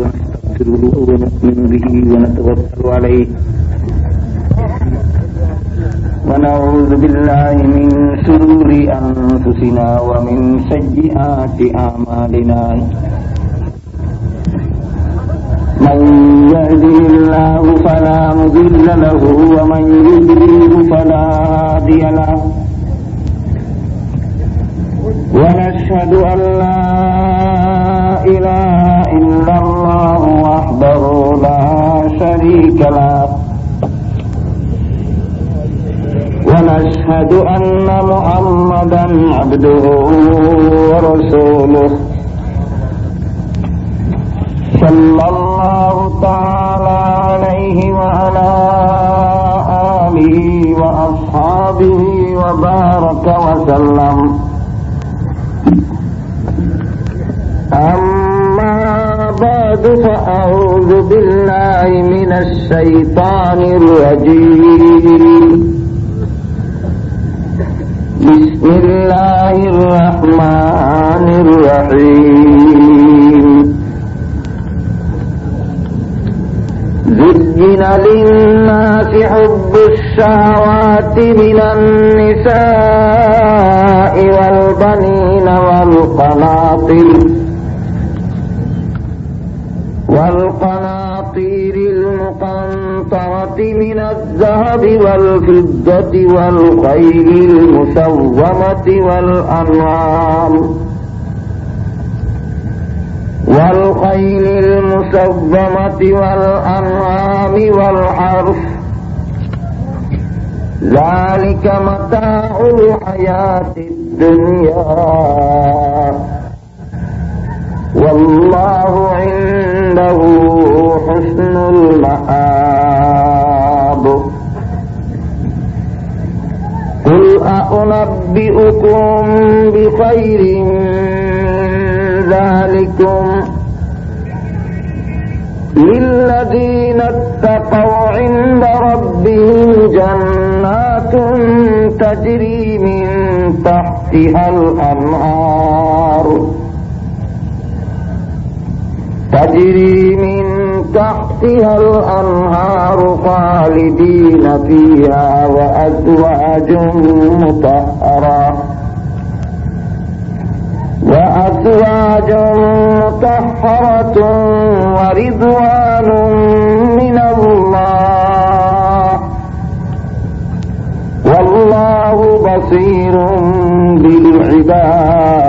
ونستغفره ونؤمن به ونتوكل عليه ونعوذ بالله من شرور أنفسنا ومن سيئات أعمالنا. من يهده الله فلا مضل له ومن يضلل فلا هادي له. ونشهد أن لا إله إلا الله وحده لا شريك له. ونشهد أن محمدا عبده ورسوله. صلى الله تعالى عليه وعلى آله وأصحابه وبارك وسلم. بعد فأعوذ بالله من الشيطان الرجيم. بسم الله الرحمن الرحيم. زين للناس حب الشهوات من النساء والبنين والقناطر. والقناطير المقنطرة من الذهب والفضة والخيل المسومة والأنعام. والخيل المسومة والأنعام والحرف ذلك متاع الحياة الدنيا. والله عنده حسن المآب. قل أنبئكم بخير ذلكم للذين اتقوا عند ربهم جنات تجري من تحتها الأنهار تجري من تحتها الأنهار خالدين فيها وأزواج مطهرة. وأزواج مطهرة ورضوان من الله. والله بصير بالعباد.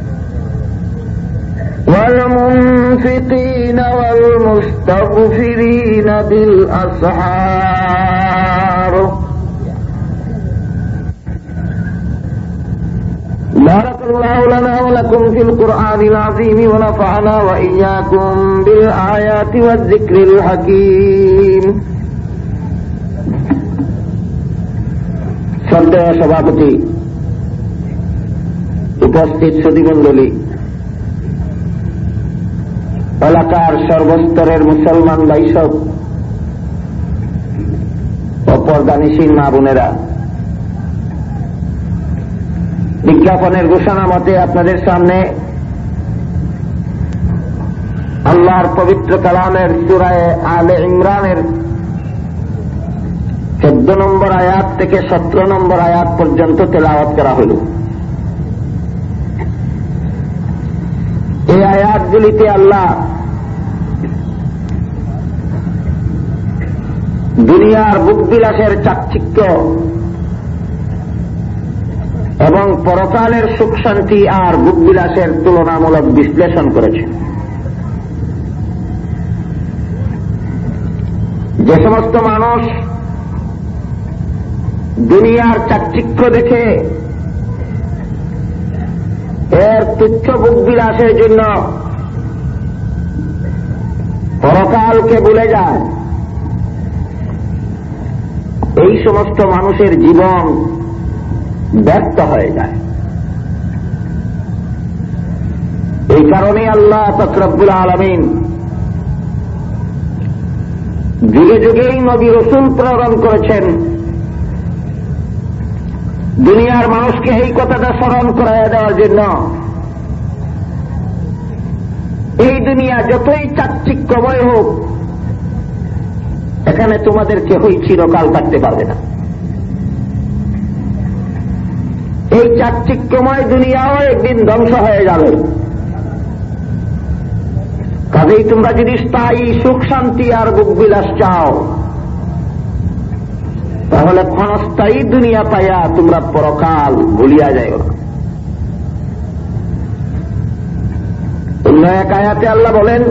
والمنفقين والمستغفرين بالأسحار بارك الله لنا ولكم في القرآن العظيم ونفعنا وإياكم بالآيات والذكر الحكيم শ্রদ্ধেয় সভাপতি উপস্থিত সুদীমণ্ডলী এলাকার সর্বস্তরের মুসলমান বাইসব অপরদানিসীন মা বোনেরা। বিজ্ঞাপনের ঘোষণা মতে আপনাদের সামনে আল্লাহর পবিত্র কালামের চূড়ায় আলে ইমরানের চোদ্দ নম্বর আয়াত থেকে সতেরো নম্বর আয়াত পর্যন্ত তেলাওয়াত করা হল। এই আয়াতগুলিতে আল্লাহ দুনিয়ার বুকবিলাসের চাকচিক্য এবং পরকালের সুখ শান্তি আর বুকবিলাসের তুলনামূলক বিশ্লেষণ করেছে। যে সমস্ত মানুষ দুনিয়ার চাকচিক্য দেখে এর তুচ্ছ বুক বিলাসের জন্য পরকালকে ভুলে যায়। এই সমস্ত মানুষের জীবন ব্যর্থ হয়ে যায়। এই কারণে আল্লাহ তকরবুল আলমিন যুগে যুগেই নবী রসুল প্রেরণ করেছেন। দুনিয়ার মানুষকে এই কথাটা স্মরণ করাইয়া দেওয়ার জন্য। এই দুনিয়া যতই চাকচিক্যময় হোক এখানে তোমাদের কেহই চিরকাল থাকতে পারবে না। এই চাকচিক্যময় দুনিয়াও একদিন ধ্বংস হয়ে যাবে। কাজেই তোমরা যদি স্থায়ী সুখ, শান্তি আর বুক বিলাস চাও, তাহলে ক্ষণস্থায়ী দুনিয়া পাইয়া তোমরা পরকাল ভুলিয়া যাই অন্য এক আয়াতে আল্লাহ বলেন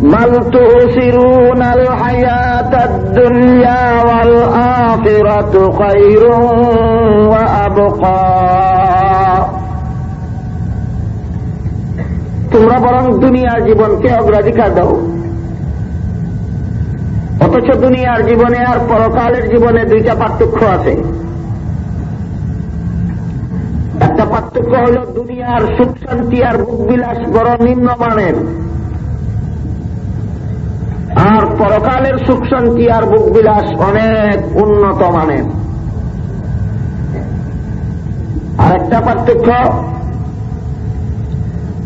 بل تؤثرون الحياة الدنيا والآخرة خير وأبقى তোমরা বরং দুনিয়ার জীবনকে অগ্রাধিকার দাও অথচ দুনিয়ার জীবনে আর পরকালের জীবনে দুইটা পার্থক্য আছে একটা পার্থক্য হল দুনিয়ার সুখ শান্তি আর ভোগ বিলাস বড় নিম্নমানের আর পরকালের সুখ শান্তি আর ভোগ বিলাস অনেক উন্নত মানের। আর একটা পার্থক্য,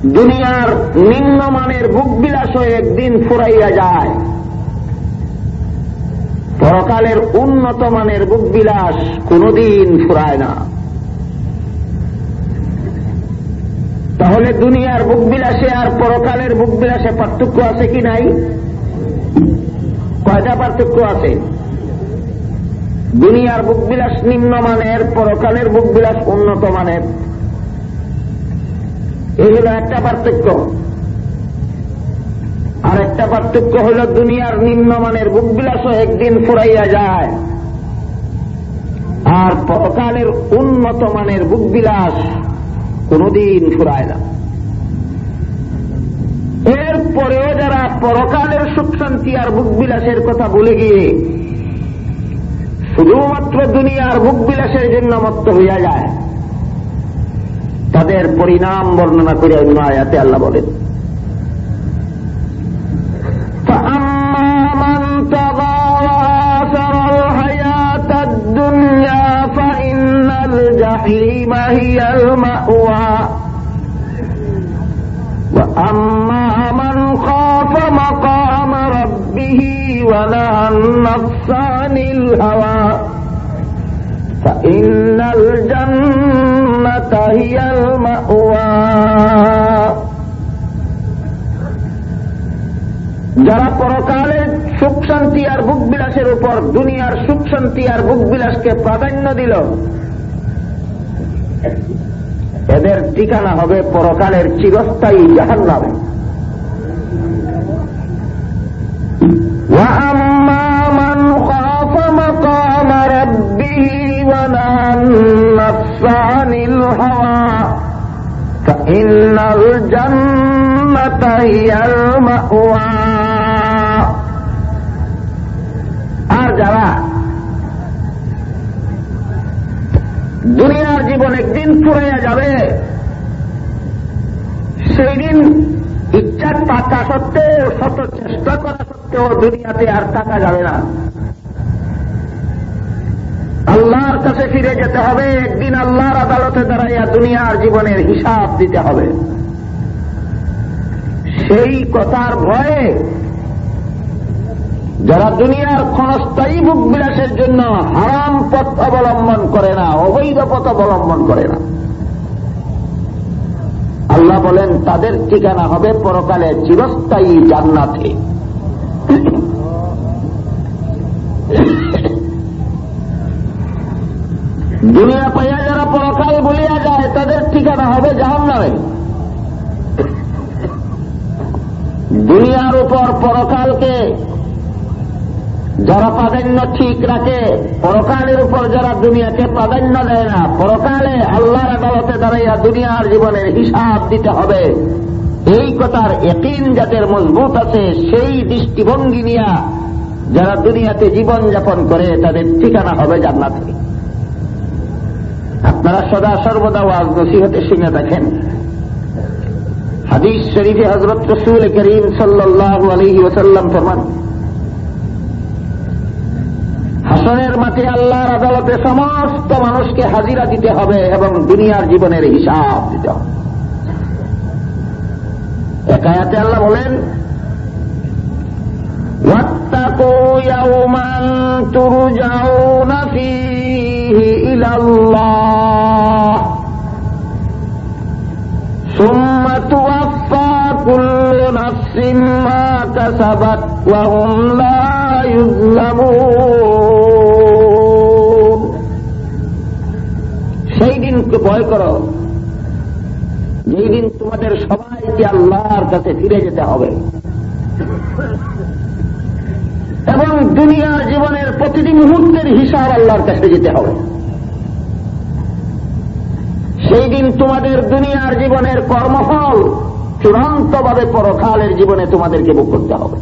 দুনিয়ার নিম্নমানের ভোগ বিলাসও একদিন ফুরাইয়া যায়। পরকালের উন্নত মানের বুক বিলাস কোনদিন ফুরায় না। তাহলে দুনিয়ার বুক বিলাসে আর পরকালের বুক বিলাসে পার্থক্য আছে কি নাই? কয়টা পার্থক্য আছে? দুনিয়ার বুক বিলাস নিম্নমানের পরকালের বুক বিলাস উন্নত মানের। এই হল একটা পার্থক্য। আর একটা পার্থক্য হল দুনিয়ার নিম্নমানের বুকবিলাসও একদিন ফুরাইয়া যায়। আর পরকালের উন্নত মানের বুকবিলাস কোনদিন ফুরায় না। এরপরেও যারা পরকালের সুখ শান্তি আর বুকবিলাসের কথা বলে গিয়ে শুধুমাত্র দুনিয়ার বুকবিলাসের জন্য মত্ত হইয়া যায় তাদের পরিণাম বর্ণনা করে অন্য আয়াতে আল্লাহ বলেন فأما من طغى وآثر الحياة الدنيا فإن الجحيم هي المأوى وأما ونهى النفس عن الهوى فإن الجنة هي المأوى যারা পরকালের সুখ শান্তি আর বুক বিলাসের উপর দুনিয়ার সুখ শান্তি আর বুক বিলাসকে প্রাধান্য দিল এদের ঠিকানা হবে পরকালের চিরস্থায়ী জাহান فإن الجنة هي المأوى আর যারা দুনিয়ার জীবন একদিন ফুরাইয়া যাবে সেই দিন ইচ্ছা টাকা সত্ত্বেও শত চেষ্টা করা সত্ত্বেও দুনিয়াতে আর টাকা যাবে না আল্লাহর কাছে ফিরে যেতে হবে, একদিন আল্লাহর আদালতে দাঁড়াইয়া দুনিয়ার জীবনের হিসাব দিতে হবে। সেই কথার ভয়ে যারা দুনিয়ার ক্ষণস্থায়ী বুক বিলাসের জন্য হারাম পথ অবলম্বন করে না, অবৈধ পথ অবলম্বন করে না, আল্লাহ বলেন, তাদের ঠিকানা হবে পরকালে চিরস্থায়ী জান্নাতে। দুনিয়া পাইয়া যারা পরকাল বলিয়া যায়, তাদের ঠিকানা হবে জাহান নামে দুনিয়ার উপর পরকালকে যারা প্রাধান্য ঠিক রাখে, পরকালের উপর যারা দুনিয়াকে প্রাধান্য দেয় না, পরকালে আল্লাহর আদালতে দাঁড়াইয়া দুনিয়ার জীবনের হিসাব দিতে হবে। এই কথার একদিন যাদের মজবুত আছে, সেই দৃষ্টিভঙ্গি নিয়ে যারা দুনিয়াতে জীবন যাপন করে, তাদের ঠিকানা হবে জান্নাতে। আপনারা সদা সর্বদা ওয়াজ নসিহতে শুনে দেখেন হাদিস শরীফে হজরত রসুল করিম সাল্লাহ আলহি ওসাল্লাম ফরমান হাসনের মাঠে আল্লাহর আদালতে সমস্ত মানুষকে হাজিরা দিতে হবে এবং দুনিয়ার জীবনের হিসাব দিতে হবে একায়াতে আল্লাহ বলেন واتقوا يوما ترجعون فيه إلى الله ثم توفى كل نفس ما كسبت وهم لا يظلمون সেই দিনকে ভয় করো যেই দিন তোমাদের সবাইকে আল্লাহর কাছে ফিরে যেতে হবে এবং দুনিয়ার জীবনের প্রতিটি মুহূর্তের হিসাব আল্লাহর কাছে যেতে হবে। সেই দিন তোমাদের দুনিয়ার জীবনের কর্মফল চূড়ান্তভাবে পরকালের জীবনে তোমাদেরকে ভোগ করতে হবে।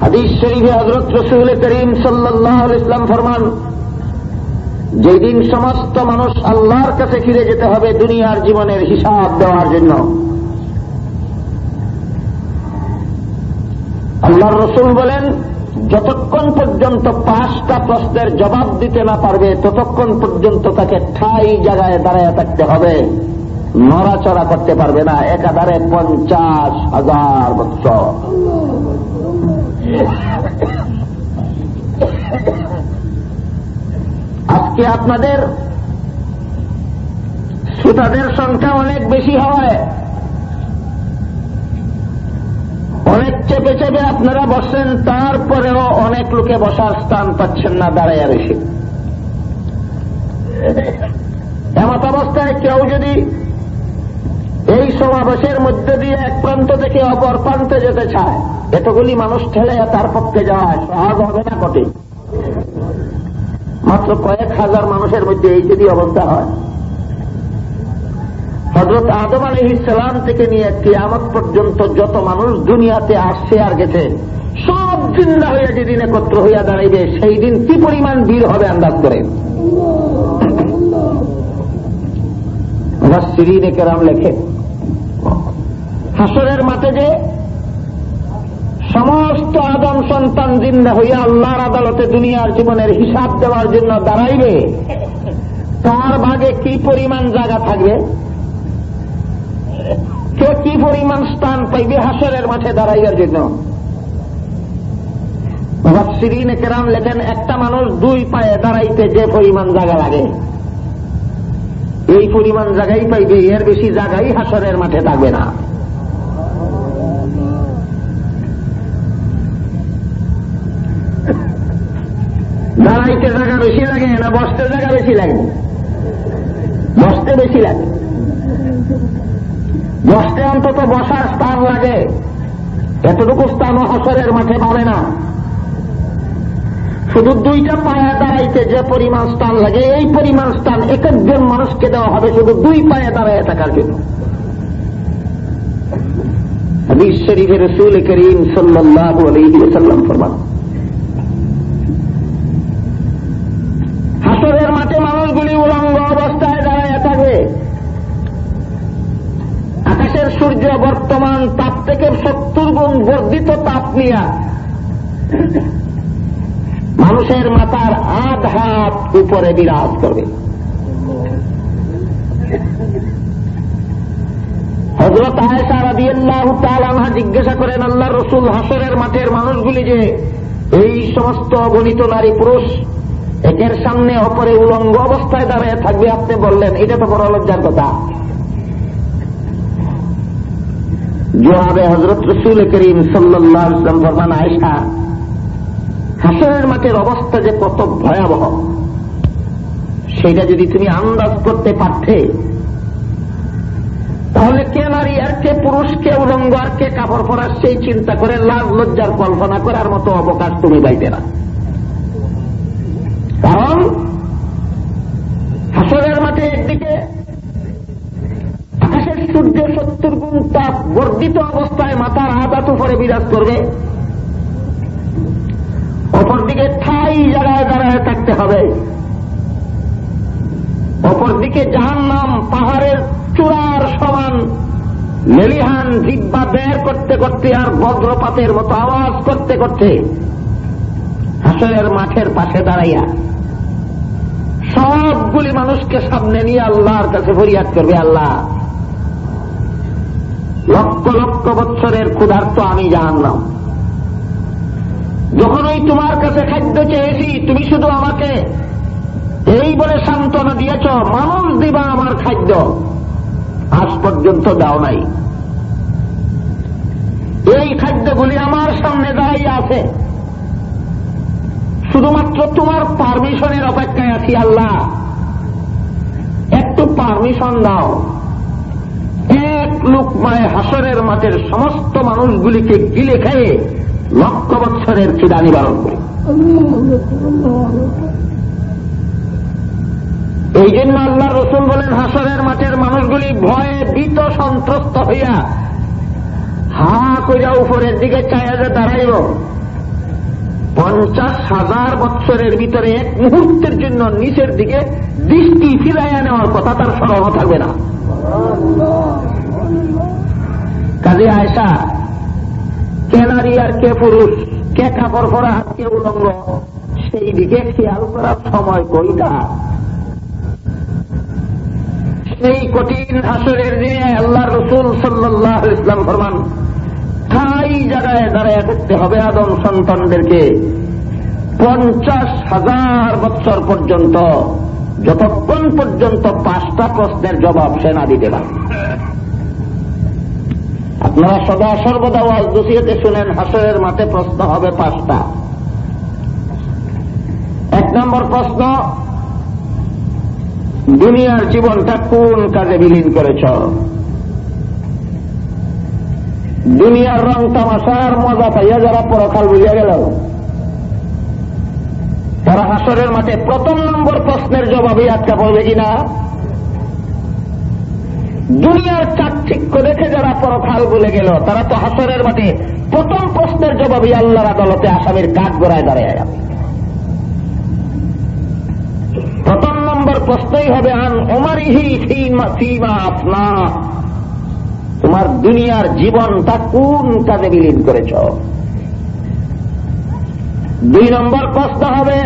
হাদিস শরীফে হজরত রসুল করিম সাল্লাহ ইসলাম ফরমান যেদিন সমস্ত মানুষ আল্লাহর কাছে ফিরে যেতে হবে দুনিয়ার জীবনের হিসাব দেওয়ার জন্য। আল্লাহর রসুল বলেন, যতক্ষণ পর্যন্ত পাঁচটা প্রশ্নের জবাব দিতে না পারবে, ততক্ষণ পর্যন্ত তাকে ঠাই জায়গায় দাঁড়ায় থাকতে হবে। নড়াচড়া করতে পারবে না, একাধারে পঞ্চাশ হাজার বছর আজকে আপনাদের শ্রোতাদের সংখ্যা অনেক বেশি হয় অনেক চেপে চেপে আপনারা বসেন তারপরেও অনেক লোকে বসার স্থান পাচ্ছেন না, দাঁড়াইয়া বেশি এমত অবস্থায় কেউ যদি এই সমাবেশের মধ্যে দিয়ে এক প্রান্ত থেকে অপর প্রান্তে যেতে চায়, এতগুলি মানুষ ঠেলে তার পক্ষে যাওয়া সহজ হবে না কঠিন। মাত্র কয়েক হাজার মানুষের মধ্যে এই যদি অবস্থা হয়। হজরত আদম আলী ইসলাম থেকে নিয়ে কিয়ামত পর্যন্ত যত মানুষ দুনিয়াতে আসছে আর গেছে, সব চিন্তা হইয়া যেদিন একত্র হইয়া দাঁড়াইবে, সেই দিন কি পরিমাণ ভিড় হবে আন্দাজ করে? সিরিনে কেরাম লেখে, হাসরের মাঠে যে সমস্ত আদম সন্তান জিন্দা হইয়া আল্লাহর আদালতে দুনিয়ার জীবনের হিসাব দেওয়ার জন্য দাঁড়াইবে, তার ভাগে কি পরিমাণ জায়গা থাকবে? কে কি পরিমাণ স্থান পাইবে হাসরের মাঠে দাঁড়াইবার জন্য? সিরিনে কেরাম লেখেন, একটা মানুষ দুই পায়ে দাঁড়াইতে যে পরিমাণ জায়গা লাগে, এই পরিমাণ জায়গাই পাইবে, এর বেশি জায়গাই হাসরের মাঠে থাকবে না। দাঁড়াইতে জায়গা বেশি লাগে না বসতে জায়গা বেশি লাগে? বসতে বেশি লাগে। বসতে অন্তত বসার স্থান লাগে। এতটুকু স্থানও হসরের মাঠে পাবে না। শুধু দুইটা পায়ে দাঁড়াইতে যে পরিমাণ স্থান লাগে, এই পরিমাণ স্থান এক একজন মানুষকে দেওয়া হবে শুধু দুই পায়ে দাঁড়ায় থাকার জন্য। হাদিস শরীফে রসুল করিম সাল্লাহ আলহিসাল্লাম ফরমান হাসরের মাঠে মানুষগুলি উলঙ্গ অবস্থায় দাঁড়ায় থাকবে আকাশের সূর্য বর্তমান তাপ থেকে গুণ বর্ধিত তাপ নিয়া। মানুষের মাথার আধ হাত উপরে বিরাজ করবে। হজরত আয়সা রাদি আল্লাহ তালানহা জিজ্ঞাসা করেন আল্লাহ রসুল হাসরের মাঠের মানুষগুলি যে এই সমস্ত গণিত নারী পুরুষ একের সামনে অপরে উলঙ্গ অবস্থায় দাঁড়িয়ে থাকবে, আপনি বললেন, এটা তো বড় লজ্জার কথা। জবাবে হজরত রসুল করিম সাল্লাহ ইসলাম ফরমান আয়সা হাসরের মাঠের অবস্থা যে কত ভয়াবহ, সেটা যদি তুমি আন্দাজ করতে পারতে, তাহলে কে নারী আর কে পুরুষ, কে উলঙ্গ আর কে কাপড় পরার সেই চিন্তা করে লাভ লজ্জার কল্পনা করার মতো অবকাশ তুমি পাইতে না কারণ হাসরের মাঠে একদিকে আকাশের সূর্য সত্তর গুণ তাপ বর্ধিত অবস্থায় মাথার আদাত উপরে বিরাজ করবে। অপরদিকে ঠাই জায়গায় দাঁড়ায় থাকতে হবে। অপরদিকে জাহান নাম পাহাড়ের চূড়ার সমান লেলিহান জিব্বা বের করতে করতে আর বজ্রপাতের মতো আওয়াজ করতে করতে হাসরের মাঠের পাশে দাঁড়াইয়া সবগুলি মানুষকে সামনে নিয়ে আল্লাহর কাছে ফরিয়াদ করবে আল্লাহ। লক্ষ লক্ষ বৎসরের ক্ষুধার্ত আমি জানলাম। যখন ওই তোমার কাছে খাদ্য চেয়েছি, তুমি শুধু আমাকে এই বলে সান্ত্বনা দিয়েছ, মানুষ দিবা আমার খাদ্য। আজ পর্যন্ত দাও নাই। এই খাদ্যগুলি আমার সামনে দাঁড়াইয়া আছে। শুধুমাত্র তোমার পারমিশনের অপেক্ষায় আছি, আল্লাহ। একটু পারমিশন দাও। এক লোকমায় হাসরের মাঠের সমস্ত মানুষগুলিকে গিলে খেয়ে লক্ষ বৎসরের খিদা নিবারণ করি। এই জন্য আল্লাহ রসুল বলেন, হাসরের মাঠের মানুষগুলি ভয়ে ভীত সন্ত্রস্ত হইয়া হা কইরা উপরের দিকে চাইয়া যে দাঁড়াইব। পঞ্চাশ হাজার বৎসরের ভিতরে এক মুহূর্তের জন্য নিচের দিকে দৃষ্টি ফিরাইয়া নেওয়ার কথা তার স্মরণ থাকবে না। কাজে আয়সা কে নারী আর কে পুরুষ, কে কাপড় পরা কে উলঙ্গ, সেই দিকে খেয়াল করার সময় কইটা সেই কঠিন হাসরের দিনে আল্লাহ রসুল সাল্লাহ ইসলাম ফরমান স্থায়ী জায়গায় দাঁড়ায় থাকতে হবে আদম সন্তানদেরকে। পঞ্চাশ হাজার বছর পর্যন্ত যতক্ষণ পর্যন্ত পাঁচটা প্রশ্নের জবাব সে না দিতে পারে। আপনারা সদা সর্বদা ওয়াজ দোষিয়েতে শুনেন, হাসরের মাঠে প্রশ্ন হবে পাঁচটা। এক নম্বর প্রশ্ন, দুনিয়ার জীবনটা কোন কাজে বিলীন করেছ? দুনিয়ার রং তামাশার মজা পাইয়া যারা পরকাল বুঝিয়া গেল। তারা হাসরের মাঠে প্রথম নম্বর প্রশ্নের জবাবই আটকা পড়বে কিনা? দুনিয়ার চাকচিক্য দেখে যারা পরকাল বলে গেল, তারা তো হাসরের মাঠে প্রথম প্রশ্নের জবাবই আল্লাহর আদালতে আসামির কাঠ গোড়ায় দাঁড়িয়ে যাবে প্রথম নম্বর প্রশ্নই হবে, আন ওমারিহি সীমা আপনা তোমার দুনিয়ার জীবনটা কোন কাজে বিলীন করেছ? দুই নম্বর প্রশ্ন হবে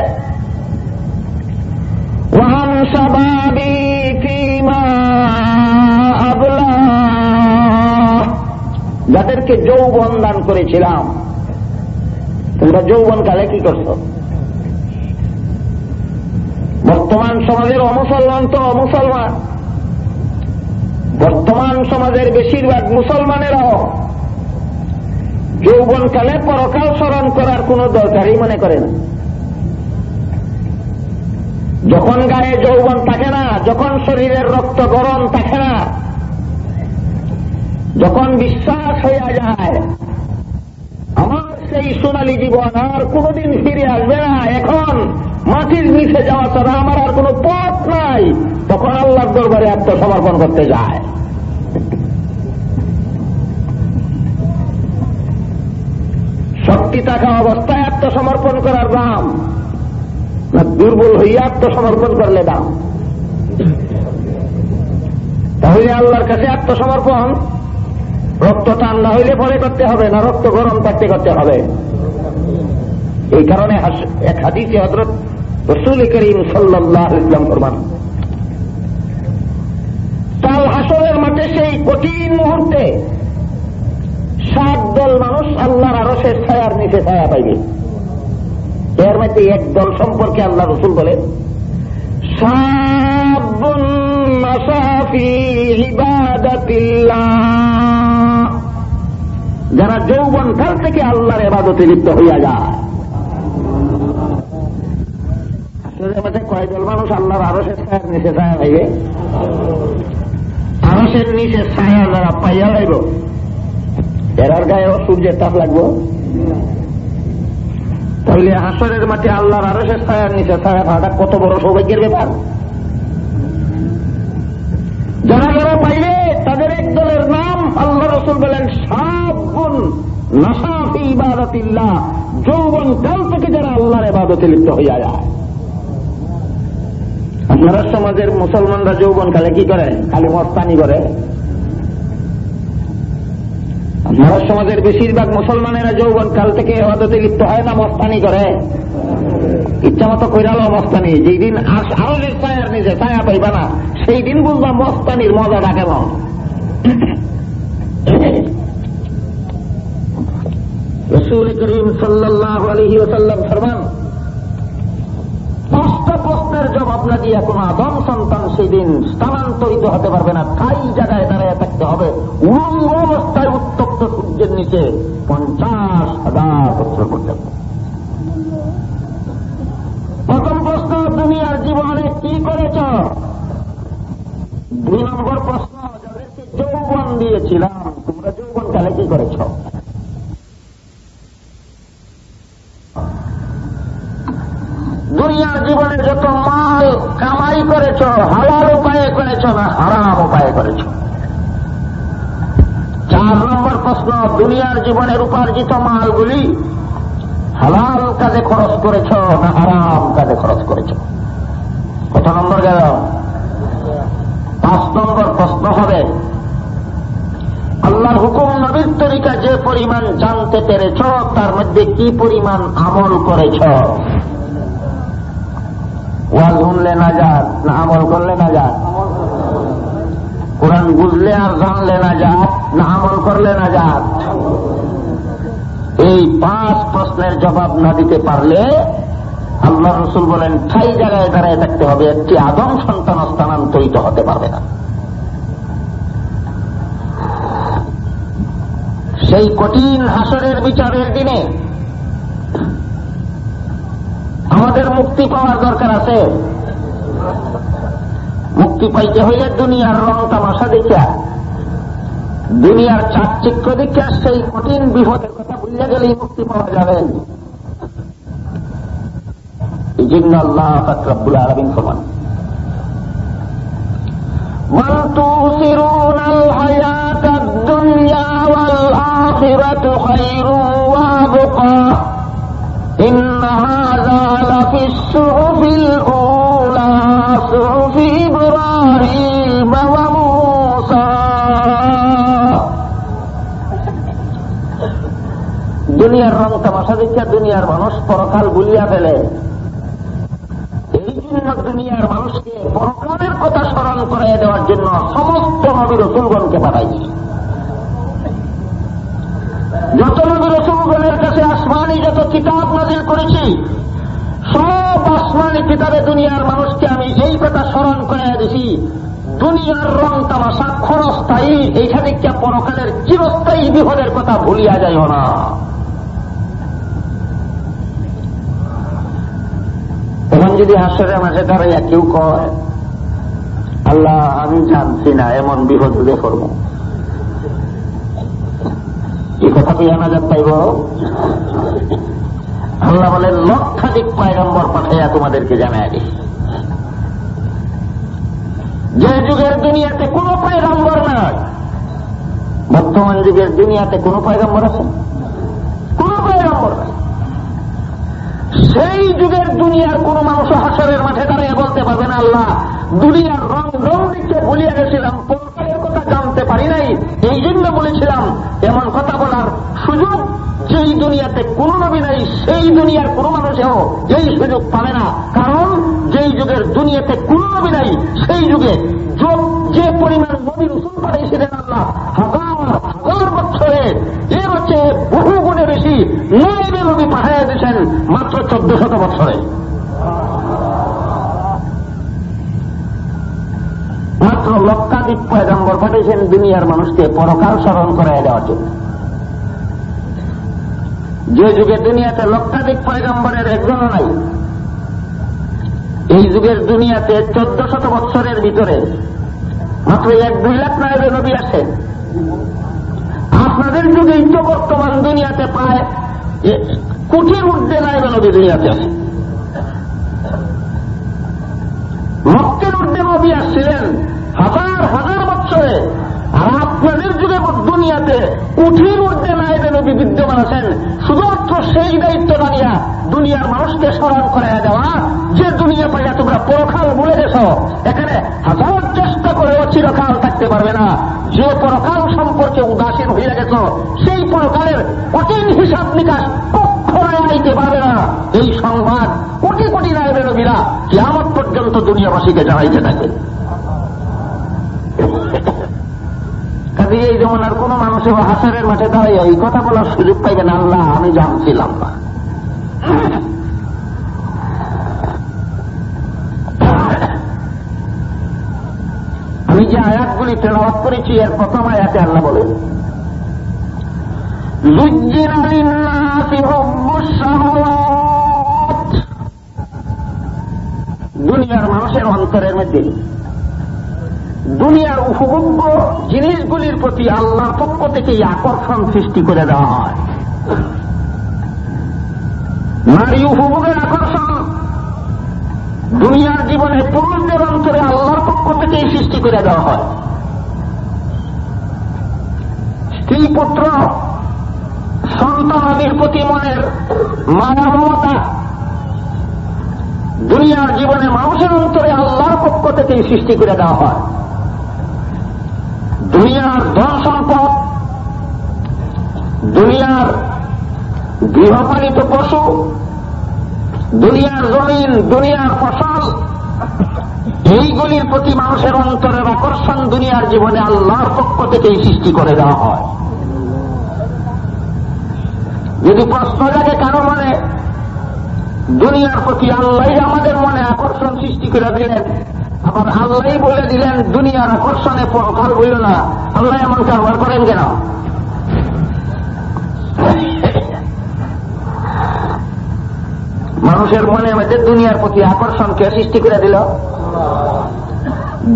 ওয়ান সাবাবি যাদেরকে যৌবন দান করেছিলাম, তোমরা যৌবন কালে কি করছ? বর্তমান সমাজের অমুসলমান তো অমুসলমান। বর্তমান সমাজের বেশিরভাগ মুসলমানেরাও যৌবনকালে পরকাল স্মরণ করার কোন দরকারই মনে করে না। যখন গায়ে যৌবন থাকে না, যখন শরীরের রক্ত গরম থাকে না, যখন বিশ্বাস হইয়া যায়, আমার সেই সোনালী জীবন আর কোনদিন ফিরে আসবে না। এখন মাটির নিচে যাওয়া ছাড়া আমার আর কোন পথ নাই। তখন আল্লাহর দরবারে আত্মসমর্পণ করতে যায়। শক্তি থাকা অবস্থায় আত্মসমর্পণ করার দাম। না, দুর্বল হইয়া আত্মসমর্পণ করলে দাম। তাহলে আল্লাহর কাছে আত্মসমর্পণ। রক্ত ঠান্ডা হইলে পরে করতে হবে, না রক্ত গরম থাকতে করতে হবে। এই কারণে এক হাদিসে হজরত রসুল করিম সাল্লাহ ইসলাম ফরমান কাল হাসরের মাঠে সেই কঠিন মুহূর্তে সাত দল মানুষ আল্লাহর আরও শেষ ছায়ার নিচে ছায়া পাইবে। এর মধ্যে এক দল সম্পর্কে আল্লাহ রসুল বলে যারা যৌবন কাল থেকে আল্লাহর এবাদতে লিপ্ত হইয়া যায়। কয় দল মানুষ আল্লাহর আরও শেষ ছায়ার নিচে ছায়া পাইবে? আরও আরসের নিচে ছায়া যারা পাইয়া লাইব এরার গায়ে সূর্যের তাপ লাগবো? তাহলে হাসরের মাঠে আল্লাহর আরসের ছায়ার নিচে ছায়া পাওয়াটা কত বড় সৌভাগ্যের ব্যাপার। যারা যারা পাইবে, তাদের এক দলের নাম আল্লাহ রসুল বলেন সাবুন নাসাফি ইবাদতিল্লাহ। যৌবন কাল থেকে যারা আল্লাহর এবাদতে লিপ্ত হইয়া যায়। আপনারা সমাজের মুসলমানরা যৌবন কালে কি করে? খালি মস্তানি করে? আপনারা সমাজের বেশিরভাগ মুসলমানেরা যৌবন কাল থেকে এবাদতে লিপ্ত হয় না, মস্তানি করে। ইচ্ছা মতো কইরালো মস্তানি। যেই দিন আরও ছায়ার নিজে ছায়া পাইবা না, সেই দিন বুঝবা মস্তানির মজাটা রসুল করিম সাল্লাহ আলহি ওসাল্লাম প্রশ্নের জবাব না দিয়া কোন আদম সন্তান সেদিন স্থানান্তরিত হতে পারবে না। তাই জায়গায় দাঁড়িয়ে থাকতে হবে? উলঙ্গ অবস্থায় উত্তপ্ত সূর্যের নিচে পঞ্চাশ হাজার বছর পর্যন্ত। প্রথম প্রশ্ন দুনিয়ার জীবনে কি করেছ? দুই নম্বর প্রশ্ন যাদেরকে যৌবন দিয়েছিলাম, তোমরা যৌবন কালে কি করেছ? দুনিয়ার জীবনে যত মাল কামাই করেছ, হালাল উপায়ে করেছ না হারাম উপায়ে করেছ। প্রশ্ন, দুনিয়ার জীবনের উপার্জিত মালগুলি হালাল কাজে খরচ করেছ না হারাম কাজে খরচ করেছ? কত নম্বর গেল? পাঁচ নম্বর প্রশ্ন হবে, আল্লাহর হুকুম নবীর তরিকা যে পরিমাণ জানতে পেরেছ, তার মধ্যে কি পরিমাণ আমল করেছ? ওয়াজ শুনলে না যাক না আমল করলে না যাক কোরআন বুঝলে আর জানলে না যাক না আমল করলে না যাক এই পাঁচ প্রশ্নের জবাব না দিতে পারলে আল্লাহ রসুল বলেন, ঠাই জায়গায় দাঁড়ায় থাকতে হবে, একটি আদম সন্তান স্থানান্তরিত হতে পারবে না। সেই কঠিন হাসরের বিচারের দিনে আমাদের মুক্তি পাওয়ার দরকার আছে। মুক্তি পাইতে হইলে দুনিয়ার রং তামাশা দেখিয়া দুনিয়ার চাকচিক্য দেখিয়া সেই কঠিন বিপদের কথা বুঝলে গেলেই মুক্তি পাওয়া যাবে এই জন্য আল্লাহ ফাকরাবুল আলমিন সমান بل تؤثرون الحياة الدنيا والآخرة خير وابقى إن هذا لفي الصحف الأولى صحف إبراهيم وموسى দুনিয়ার রং তামাশা দেখিয়া দুনিয়ার মানুষ পরকাল ভুলিয়া ফেলে। এই জন্য দুনিয়ার মানুষকে পরকালের কথা স্মরণ করাই দেওয়ার জন্য সমস্ত নবীর রসুলগণকে পাঠাইছি যত নবী রসুলগণের কাছে আসমানি যত কিতাব নাজিল করেছি, সব আসমানি কিতাবে দুনিয়ার মানুষকে আমি এই কথা স্মরণ করে দিছি, দুনিয়ার রং তামাশা ক্ষণস্থায়ী, এইখানে কে পরকালের চিরস্থায়ী বিপদের কথা ভুলিয়া যাইও না। যদি হাসরের মাঝে দাঁড়াইয়া কেউ কয়, আল্লাহ, আমি জানছি না, এমন বিপদ করব। এই কথা কি আনাজাত পাইব? আল্লাহ বলেন, লক্ষাধিক পায়গম্বর পাঠাইয়া তোমাদেরকে জানায় দিই। যে যুগের দুনিয়াতে কোন পায়গম্বর নাই। বর্তমান যুগের দুনিয়াতে কোন পায়গম্বর আছে কোন পায়গম্বর নাই সেই যুগের দুনিয়ার কোন মানুষ হাসরের মাঠে দাঁড়িয়ে বলতে পারবে না, আল্লাহ। দুনিয়ার রং রং দিচ্ছে ভুলিয়ে গেছিলাম, পরকালের কথা জানতে পারি নাই। এই জন্য বলেছিলাম, এমন কথা বলার সুযোগ যেই দুনিয়াতে কোন নবী নাই, সেই দুনিয়ার কোন মানুষেও এই সুযোগ পাবে না। কারণ যেই যুগের দুনিয়াতে কোন নবী নাই, সেই যুগে যে পরিমাণ নবী রসুল পাঠিয়েছিলেন, আল্লাহ, হাজার হাজার বছরে এর হচ্ছে নবী পাঠাইয়া দিয়েছেন মাত্র চোদ্দ শত বছরে। মাত্র লক্ষাধিক পয়গম্বর পাঠিয়েছেন দুনিয়ার মানুষকে পরকাল স্মরণ করাই দেওয়ার জন্য। যে যুগে দুনিয়াতে লক্ষাধিক পয়গম্বরের একজনও নাই, এই যুগের দুনিয়াতে চোদ্দ শত বৎসরের ভিতরে মাত্র এক দুই লাখ নায়বে নবী আছে আপনাদের যুগেই তো বর্তমান দুনিয়াতে প্রায় কোটির ঊর্ধ্বে নায়বে নবী দুনিয়াতে আছে। মক্কের ঊর্ধ্বে নবী আসছিলেন হাজার হাজার বছরে আর আপনাদের যুগে দুনিয়াতে কুঠির ঊর্ধ্বে নাইবে নবী বিদ্যমান আছেন। শুধুমাত্র সেই দায়িত্ব দাঁড়িয়া দুনিয়ার মানুষকে স্মরণ করে দেওয়া, যে দুনিয়া পাইয়া তোমরা পরখাল বলে গেছ, এখানে হাজার চেষ্টা করেও চিরকাল থাকতে পারবে না। যে পরকাল সম্পর্কে উদাসীন হইয়া গেছ। সেই পরকালের কঠিন হিসাব নিকাশ কখনো আইতে পারবে না। এই সংবাদ কোটি কোটি নাইবে নবীরা কেমন পর্যন্ত দুনিয়াবাসীকে জানাইতে থাকে কাজে এই যেমন আর কোন মানুষে হাসারের মাঠে দাঁড়াই এই কথা বলার সুযোগ পাইবেন আল্লাহ, আমি জানছিলাম না। আয়াতগুলি তেলাওয়াত করেছি, এর প্রথম আয়াতে আল্লাহ বলেন? দুনিয়ার মানুষের অন্তরের মধ্যে দুনিয়ার উপভোগ্য জিনিসগুলির প্রতি আল্লাহর পক্ষ থেকে আকর্ষণ সৃষ্টি করে দেওয়া হয়। নারী উপভোগের আকর্ষণ দুনিয়ার জীবনে পুরুষদের অন্তরে আল্লাহর পক্ষ থেকেই সৃষ্টি করে দেওয়া হয় স্ত্রী পুত্র সন্তানাদির প্রতি মনের মায়া মমতা। দুনিয়ার জীবনে মানুষের অন্তরে আল্লাহর পক্ষ থেকেই সৃষ্টি করে দেওয়া হয়। দুনিয়ার ধন সম্পদ দুনিয়ার গৃহপালিত পশু, দুনিয়ার জমিন, দুনিয়ার ফসল, এইগুলির প্রতি মানুষের অন্তরের আকর্ষণ দুনিয়ার জীবনে আল্লাহর পক্ষ থেকেই সৃষ্টি করে দেওয়া হয়। যদি প্রশ্ন লাগে কারও মনে, দুনিয়ার প্রতি আল্লাহ আমাদের মনে আকর্ষণ সৃষ্টি করে দিলেন। আবার আল্লাহ বলে দিলেন, দুনিয়ার আকর্ষণে পরকাল বলল না। আল্লাহ এমন কারবার করেন কেন? মানুষের মনে মধ্যে দুনিয়ার প্রতি আকর্ষণ কে সৃষ্টি করে দিল?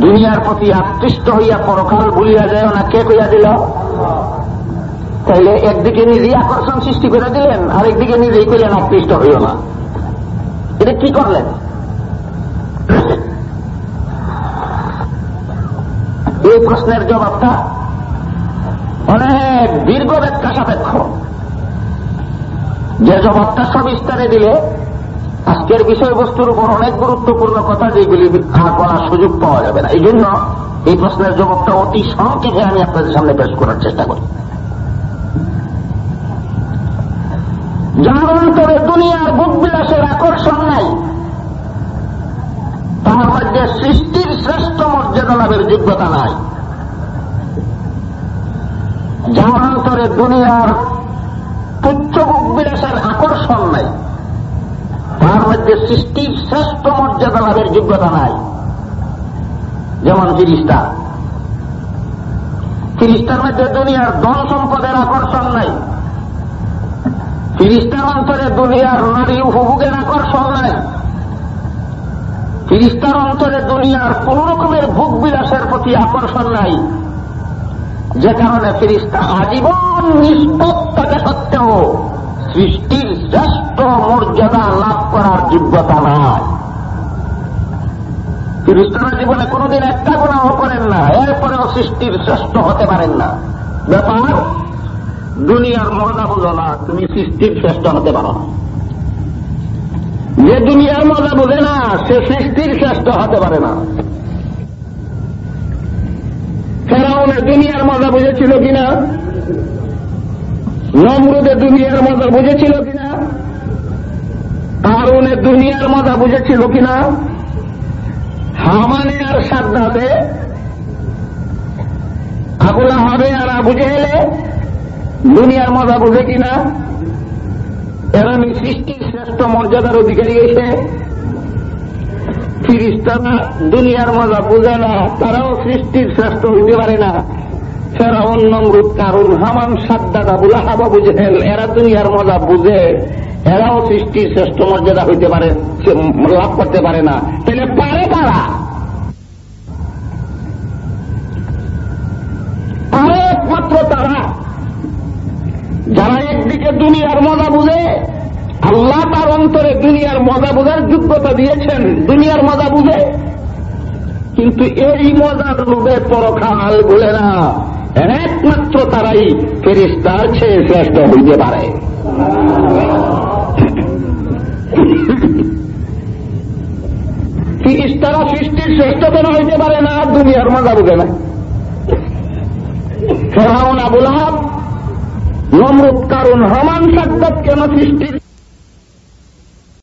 দুনিয়ার প্রতি আকৃষ্ট হইয়া পরকাল ভুলিয়া যায় না, কে কইয়া দিল? তাইলে একদিকে নিজেই আকর্ষণ সৃষ্টি করে দিলেন আর একদিকে নিজেই কইলেন আকৃষ্ট হইল না। এটা কি করলেন? এই প্রশ্নের জবাবটা অনেক দীর্ঘ ব্যাখ্যা সাপেক্ষ। যে জবাবটা সবিস্তারে দিলে আজকের বিষয়বস্তুর উপর অনেক গুরুত্বপূর্ণ কথা যেগুলি আর বলার সুযোগ পাওয়া যাবে না। এই জন্য এই প্রশ্নের জবাবটা অতি সংক্ষেপে আমি আপনাদের সামনে পেশ করার চেষ্টা করি। যার অন্তরে দুনিয়ার বুক বিলাসের আকর্ষণ নাই তার মধ্যে সৃষ্টির শ্রেষ্ঠ মর্যাদা লাভের যোগ্যতা নাই। যার অন্তরে দুনিয়ার তুচ্ছ বুক বিলাসের আকর্ষণ নাই তার মধ্যে সৃষ্টির শ্রেষ্ঠ মর্যাদা লাভের যোগ্যতা নাই। যেমন ফিরিস্তা ফিরিস্তার মধ্যে দুনিয়ার ধন সম্পদের আকর্ষণ নাই। ফিরিস্তার অন্তরে দুনিয়ার নারী উপভোগের আকর্ষণ নাই। ফিরিস্তার অন্তরে দুনিয়ার কোন রকমের ভোগ বিলাসের প্রতি আকর্ষণ নাই। যে কারণে ফিরিস্তা আজীবন নিষ্পত থাকা সত্ত্বেও সৃষ্টির শ্রেষ্ঠ মর্যাদা লাভ করার যোগ্যতা নাই। ফিরিস্তারা জীবনে কোনদিন একটা গুণাহ করেন না, এরপরেও সৃষ্টির শ্রেষ্ঠ হতে পারেন না। ব্যাপার দুনিয়ার মজা বুঝো না, তুমি সৃষ্টির শ্রেষ্ঠ হতে পারো। যে দুনিয়ার মজা বুঝে না, সে সৃষ্টির শ্রেষ্ঠ হতে পারে না। ফেরাউনে দুনিয়ার মজা বুঝেছিল কিনা? নমরুদে দুনিয়ার মজা বুঝেছিল কিনা? কারণে দুনিয়ার মজা বুঝেছিল কিনা? হামানে আর সাদ্দাতে আগুলা হবে আর বুঝে এলে দুনিয়ার মজা বুঝে কিনা এরা সৃষ্টির শ্রেষ্ঠ মর্যাদার অধিকারী এসে ফিরিস্তারা দুনিয়ার মজা বুঝে না, তারাও সৃষ্টির শ্রেষ্ঠ হইতে পারে না। ফেরা অন্য মৃত কারণ হামান, সাদ্দাদা বুলা হাবা বুঝে এরা দুনিয়ার মজা বুঝে, এরাও সৃষ্টির শ্রেষ্ঠ মর্যাদা হইতে পারে লাভ করতে পারে না। তাহলে পারে তারা যে দুনিয়ার মজা বুঝে, আল্লাহ তার অন্তরে দুনিয়ার মজা বোঝার যোগ্যতা দিয়েছেন। দুনিয়ার মজা বুঝে। কিন্তু এই মজার লোভে পরখাল বলে না। একমাত্র তারাই ফেরিস্তার চেয়ে শ্রেষ্ঠ হইতে পারে। ফিরিস্তারা সৃষ্টির শ্রেষ্ঠতর হইতে পারে না দুনিয়ার মজা বুঝে না। ফেরাউন আবুল হাব নমরুদ কারণ হমান সাক্ষাৎ কেন সৃষ্টির